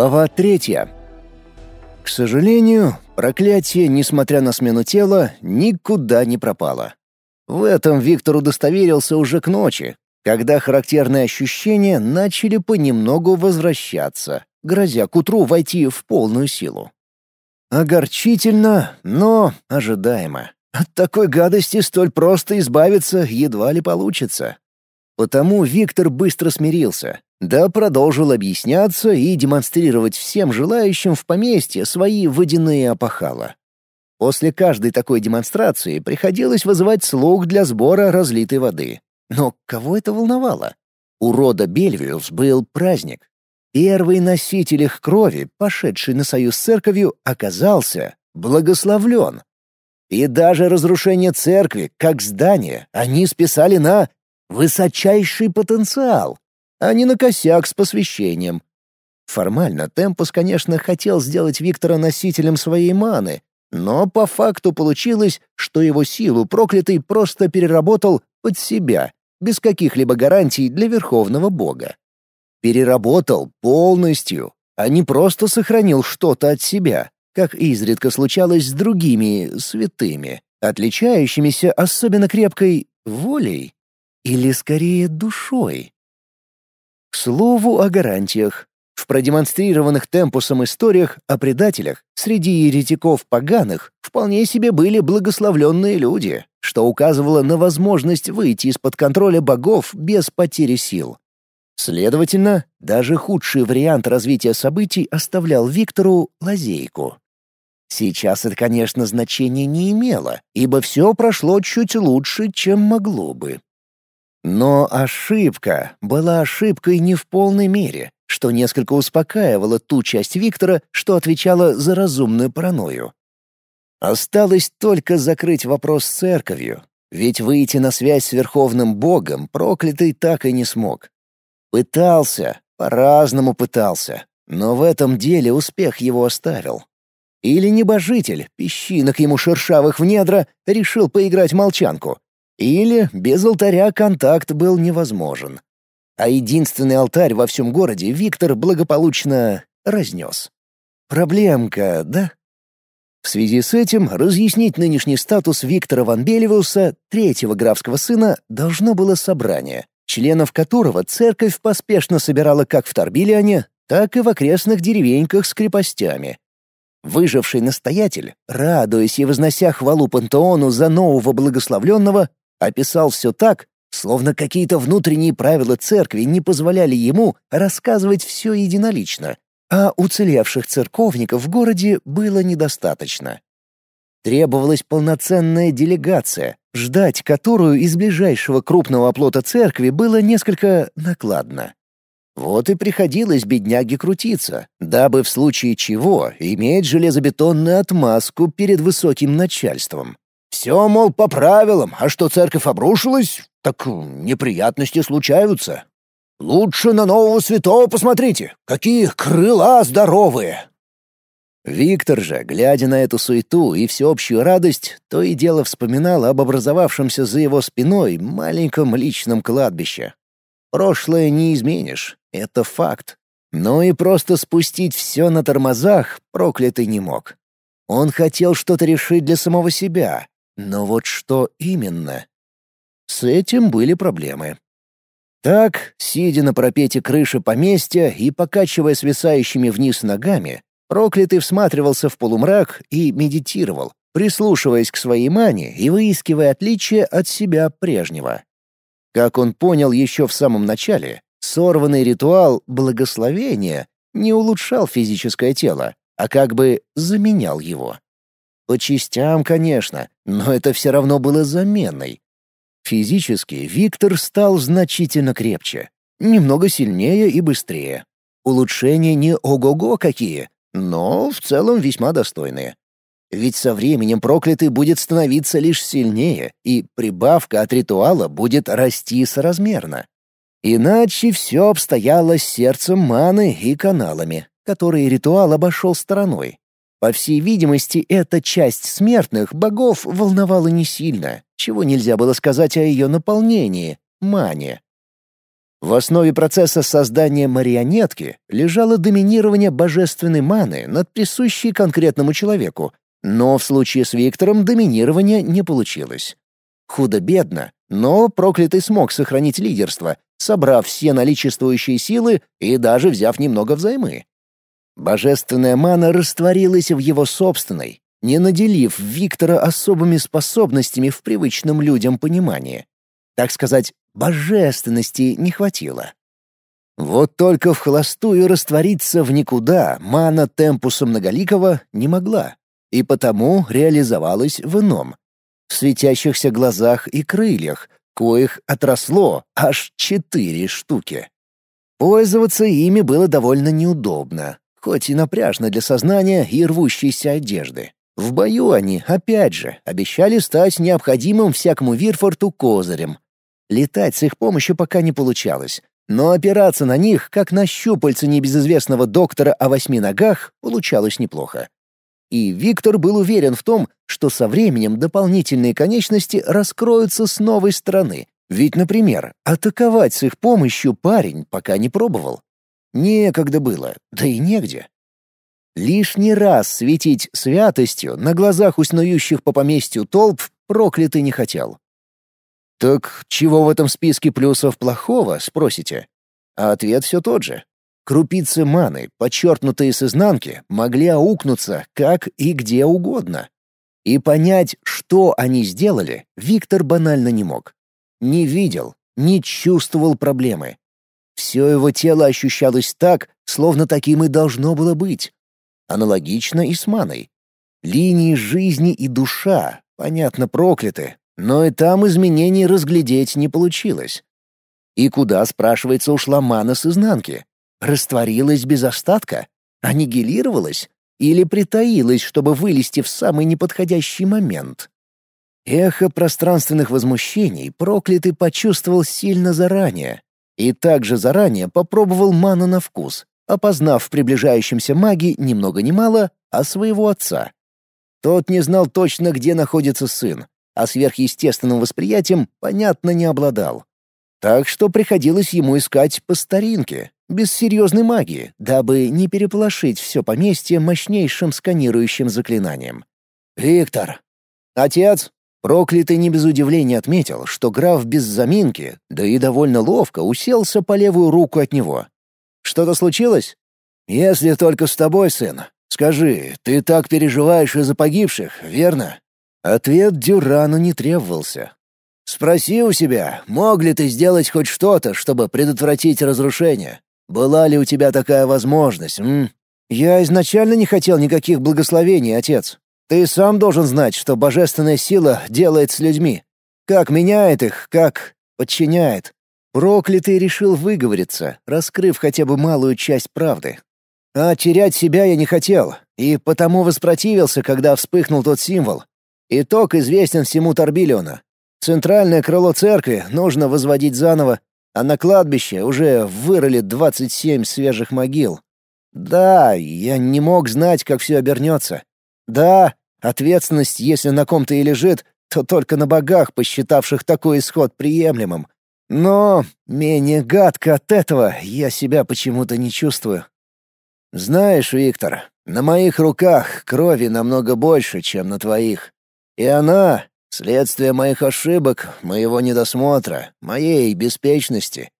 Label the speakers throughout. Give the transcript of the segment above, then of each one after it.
Speaker 1: Глава третья. К сожалению, проклятие, несмотря на смену тела, никуда не пропало. В этом Виктор удостоверился уже к ночи, когда характерные ощущения начали понемногу возвращаться, грозя к утру войти в полную силу. Огорчительно, но ожидаемо. От такой гадости столь просто избавиться едва ли получится. Потому Виктор быстро смирился, да продолжил объясняться и демонстрировать всем желающим в поместье свои водяные опахала. После каждой такой демонстрации приходилось вызывать слуг для сбора разлитой воды. Но кого это волновало? У рода Бельвиус был праздник. Первый носитель их крови, пошедший на союз с церковью, оказался благословлен. И даже разрушение церкви, как здания, они списали на высочайший потенциал, а не на косяк с посвящением. Формально Темпус, конечно, хотел сделать Виктора носителем своей маны, но по факту получилось, что его силу проклятый просто переработал под себя, без каких-либо гарантий для Верховного Бога. Переработал полностью, а не просто сохранил что-то от себя, как изредка случалось с другими святыми, отличающимися особенно крепкой волей или скорее душой. К слову о гарантиях. В продемонстрированных темпусом историях о предателях среди еретиков поганых вполне себе были благословленные люди, что указывало на возможность выйти из-под контроля богов без потери сил. Следовательно, даже худший вариант развития событий оставлял Виктору лазейку. Сейчас это, конечно, значения не имело, ибо все прошло чуть лучше, чем могло бы. Но ошибка была ошибкой не в полной мере, что несколько успокаивало ту часть Виктора, что отвечала за разумную паранойю. Осталось только закрыть вопрос с церковью, ведь выйти на связь с Верховным Богом проклятый так и не смог. Пытался, по-разному пытался, но в этом деле успех его оставил. Или небожитель, песчинок ему шершавых в недра, решил поиграть молчанку, или без алтаря контакт был невозможен. А единственный алтарь во всем городе Виктор благополучно разнес. Проблемка, да? В связи с этим разъяснить нынешний статус Виктора Ван Белевиуса, третьего графского сына, должно было собрание, членов которого церковь поспешно собирала как в Торбилиане, так и в окрестных деревеньках с крепостями. Выживший настоятель, радуясь и вознося хвалу пантеону за нового благословленного, Описал все так, словно какие-то внутренние правила церкви не позволяли ему рассказывать все единолично, а уцелевших церковников в городе было недостаточно. Требовалась полноценная делегация, ждать которую из ближайшего крупного оплота церкви было несколько накладно. Вот и приходилось бедняге крутиться, дабы в случае чего иметь железобетонную отмазку перед высоким начальством. Все, мол, по правилам, а что церковь обрушилась, так неприятности случаются. Лучше на нового святого посмотрите, какие крыла здоровые!» Виктор же, глядя на эту суету и всеобщую радость, то и дело вспоминал об образовавшемся за его спиной маленьком личном кладбище. Прошлое не изменишь, это факт. Но и просто спустить все на тормозах проклятый не мог. Он хотел что-то решить для самого себя, но вот что именно? С этим были проблемы. Так, сидя на пропете крыши поместья и покачивая свисающими вниз ногами, проклятый всматривался в полумрак и медитировал, прислушиваясь к своей мане и выискивая отличия от себя прежнего. Как он понял еще в самом начале, сорванный ритуал благословения не улучшал физическое тело, а как бы заменял его. По частям, конечно, но это все равно было заменой. Физически Виктор стал значительно крепче, немного сильнее и быстрее. Улучшения не ого-го какие, но в целом весьма достойные. Ведь со временем проклятый будет становиться лишь сильнее, и прибавка от ритуала будет расти соразмерно. Иначе все обстояло с сердцем маны и каналами, которые ритуал обошел стороной. По всей видимости, эта часть смертных богов волновала не сильно, чего нельзя было сказать о ее наполнении — мане. В основе процесса создания марионетки лежало доминирование божественной маны над присущей конкретному человеку, но в случае с Виктором доминирования не получилось. Худо-бедно, но проклятый смог сохранить лидерство, собрав все наличествующие силы и даже взяв немного взаймы. Божественная мана растворилась в его собственной, не наделив Виктора особыми способностями в привычном людям понимании. Так сказать, божественности не хватило. Вот только в холостую раствориться в никуда мана темпуса многоликого не могла, и потому реализовалась в ином — в светящихся глазах и крыльях, коих отросло аж четыре штуки. Пользоваться ими было довольно неудобно, хоть и напряжно для сознания и рвущейся одежды. В бою они, опять же, обещали стать необходимым всякому Вирфорту козырем. Летать с их помощью пока не получалось, но опираться на них, как на щупальца небезызвестного доктора о восьми ногах, получалось неплохо. И Виктор был уверен в том, что со временем дополнительные конечности раскроются с новой стороны. Ведь, например, атаковать с их помощью парень пока не пробовал. Некогда было, да и негде. Лишний раз светить святостью на глазах у снующих по поместью толп проклятый не хотел. «Так чего в этом списке плюсов плохого?» — спросите. А ответ все тот же. Крупицы маны, подчеркнутые с изнанки, могли аукнуться как и где угодно. И понять, что они сделали, Виктор банально не мог. Не видел, не чувствовал проблемы. Все его тело ощущалось так, словно таким и должно было быть. Аналогично и с маной. Линии жизни и душа, понятно, прокляты, но и там изменений разглядеть не получилось. И куда, спрашивается, ушла мана с изнанки? Растворилась без остатка? Аннигилировалась? Или притаилась, чтобы вылезти в самый неподходящий момент? Эхо пространственных возмущений проклятый почувствовал сильно заранее. И также заранее попробовал ману на вкус, опознав в приближающемся маге ни много ни мало, а своего отца. Тот не знал точно, где находится сын, а сверхъестественным восприятием, понятно, не обладал. Так что приходилось ему искать по старинке, без серьезной магии, дабы не переполошить все поместье мощнейшим сканирующим заклинанием. «Виктор!» «Отец!» Проклятый не без удивления отметил, что граф без заминки, да и довольно ловко уселся по левую руку от него, что-то случилось? Если только с тобой, сын. Скажи, ты так переживаешь из-за погибших, верно? Ответ Дюрану не требовался. Спроси у себя, мог ли ты сделать хоть что-то, чтобы предотвратить разрушение? Была ли у тебя такая возможность, м? Я изначально не хотел никаких благословений, отец. Ты сам должен знать, что божественная сила делает с людьми. Как меняет их, как подчиняет. Проклятый решил выговориться, раскрыв хотя бы малую часть правды. А терять себя я не хотел, и потому воспротивился, когда вспыхнул тот символ. Итог известен всему Торбилиона. Центральное крыло церкви нужно возводить заново, а на кладбище уже вырыли 27 свежих могил. Да, я не мог знать, как все обернется. Да, ответственность, если на ком-то и лежит, то только на богах, посчитавших такой исход приемлемым. Но менее гадко от этого я себя почему-то не чувствую. Знаешь, Виктор, на моих руках крови намного больше, чем на твоих. И она — следствие моих ошибок, моего недосмотра, моей беспечности.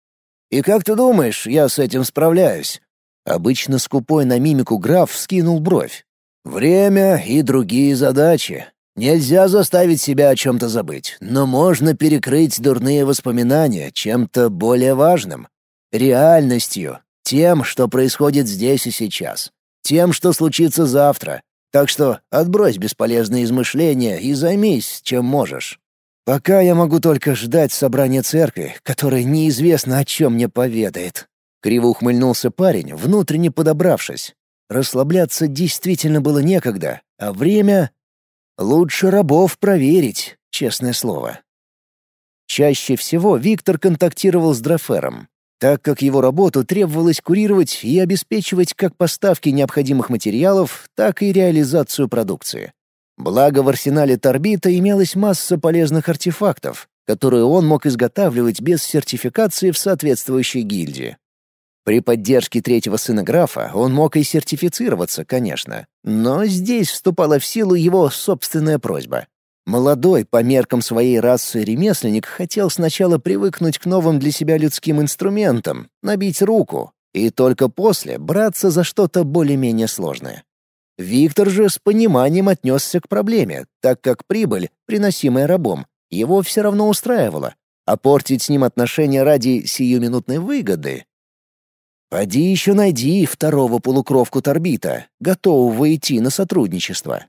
Speaker 1: И как ты думаешь, я с этим справляюсь?» Обычно скупой на мимику граф скинул бровь. «Время и другие задачи. Нельзя заставить себя о чем-то забыть, но можно перекрыть дурные воспоминания чем-то более важным. Реальностью, тем, что происходит здесь и сейчас, тем, что случится завтра. Так что отбрось бесполезные измышления и займись, чем можешь. Пока я могу только ждать собрания церкви, которое неизвестно о чем мне поведает. Криво ухмыльнулся парень, внутренне подобравшись. Расслабляться действительно было некогда, а время Лучше рабов проверить, честное слово. Чаще всего Виктор контактировал с Драфером, так как его работу требовалось курировать и обеспечивать как поставки необходимых материалов, так и реализацию продукции. Благо в арсенале Торбита имелась масса полезных артефактов, которую он мог изготавливать без сертификации в соответствующей гильдии. При поддержке третьего сына графа он мог и сертифицироваться, конечно, но здесь вступала в силу его собственная просьба. Молодой, по меркам своей расы ремесленник хотел сначала привыкнуть к новым для себя людским инструментам, набить руку, и только после браться за что-то более-менее сложное. Виктор же с пониманием отнесся к проблеме, так как прибыль, приносимая рабом, его все равно устраивала, а портить с ним отношения ради сиюминутной выгоды Поди еще найди второго полукровку Торбита, готового идти на сотрудничество.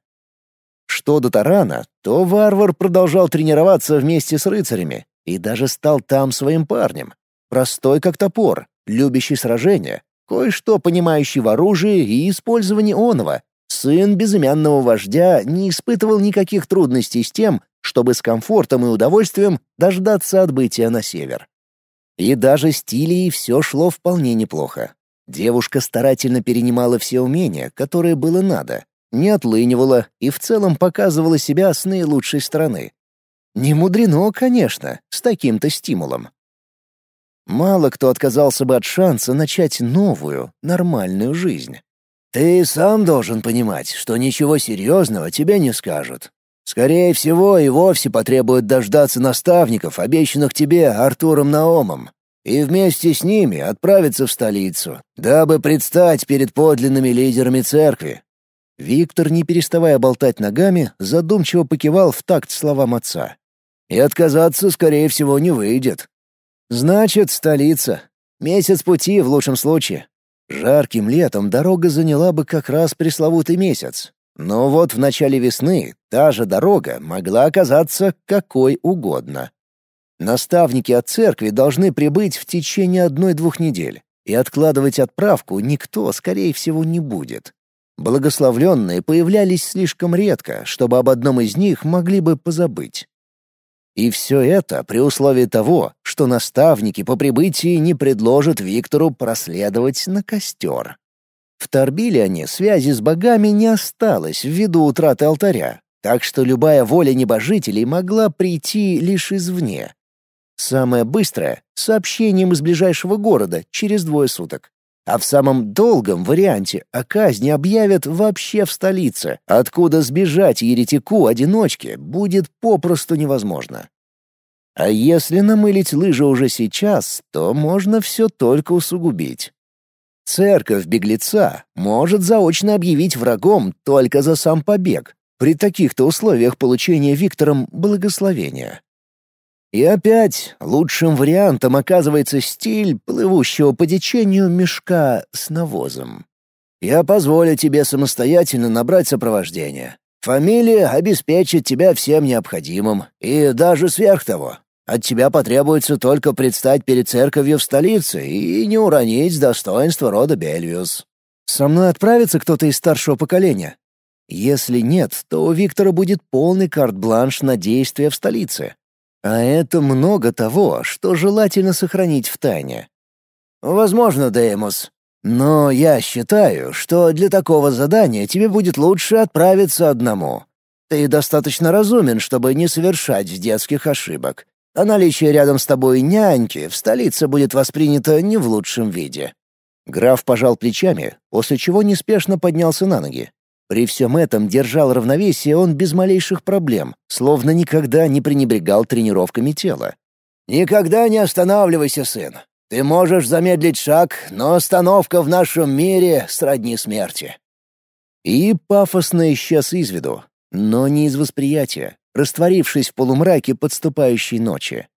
Speaker 1: Что до Тарана, то варвар продолжал тренироваться вместе с рыцарями и даже стал там своим парнем. Простой как топор, любящий сражения, кое-что понимающий в оружии и использовании оного. Сын безымянного вождя не испытывал никаких трудностей с тем, чтобы с комфортом и удовольствием дождаться отбытия на север. И даже с все шло вполне неплохо. Девушка старательно перенимала все умения, которые было надо, не отлынивала и в целом показывала себя с наилучшей стороны. Не мудрено, конечно, с таким-то стимулом. Мало кто отказался бы от шанса начать новую, нормальную жизнь. «Ты сам должен понимать, что ничего серьезного тебе не скажут. Скорее всего, и вовсе потребует дождаться наставников, обещанных тебе Артуром Наомом, и вместе с ними отправиться в столицу, дабы предстать перед подлинными лидерами церкви. Виктор, не переставая болтать ногами, задумчиво покивал в такт словам отца. И отказаться, скорее всего, не выйдет. Значит, столица. Месяц пути в лучшем случае. Жарким летом дорога заняла бы как раз пресловутый месяц, но вот в начале весны та же дорога могла оказаться какой угодно. Наставники от церкви должны прибыть в течение одной-двух недель, и откладывать отправку никто, скорее всего, не будет. Благословленные появлялись слишком редко, чтобы об одном из них могли бы позабыть. И все это при условии того, что наставники по прибытии не предложат Виктору проследовать на костер. В Торбилиане связи с богами не осталось ввиду утраты алтаря, так что любая воля небожителей могла прийти лишь извне. Самое быстрое — сообщением из ближайшего города через двое суток. А в самом долгом варианте о казни объявят вообще в столице, откуда сбежать еретику-одиночке будет попросту невозможно. А если намылить лыжи уже сейчас, то можно все только усугубить. Церковь беглеца может заочно объявить врагом только за сам побег, при таких-то условиях получения Виктором благословения. И опять лучшим вариантом оказывается стиль плывущего по течению мешка с навозом. Я позволю тебе самостоятельно набрать сопровождение. Фамилия обеспечит тебя всем необходимым, и даже сверх того. От тебя потребуется только предстать перед церковью в столице и не уронить достоинство рода Бельвиус. Со мной отправится кто-то из старшего поколения? Если нет, то у Виктора будет полный карт-бланш на действия в столице. А это много того, что желательно сохранить в тайне. Возможно, Деймос. Но я считаю, что для такого задания тебе будет лучше отправиться одному. Ты достаточно разумен, чтобы не совершать детских ошибок а наличие рядом с тобой няньки в столице будет воспринято не в лучшем виде». Граф пожал плечами, после чего неспешно поднялся на ноги. При всем этом держал равновесие он без малейших проблем, словно никогда не пренебрегал тренировками тела. «Никогда не останавливайся, сын. Ты можешь замедлить шаг, но остановка в нашем мире сродни смерти». И пафосно исчез из виду, но не из восприятия, растворившись в полумраке подступающей ночи.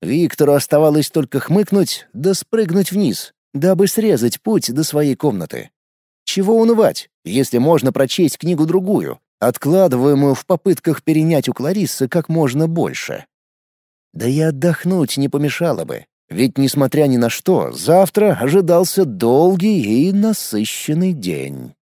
Speaker 1: Виктору оставалось только хмыкнуть да спрыгнуть вниз, дабы срезать путь до своей комнаты. Чего унывать, если можно прочесть книгу-другую, откладываемую в попытках перенять у Клариссы как можно больше? Да и отдохнуть не помешало бы, ведь, несмотря ни на что, завтра ожидался долгий и насыщенный день.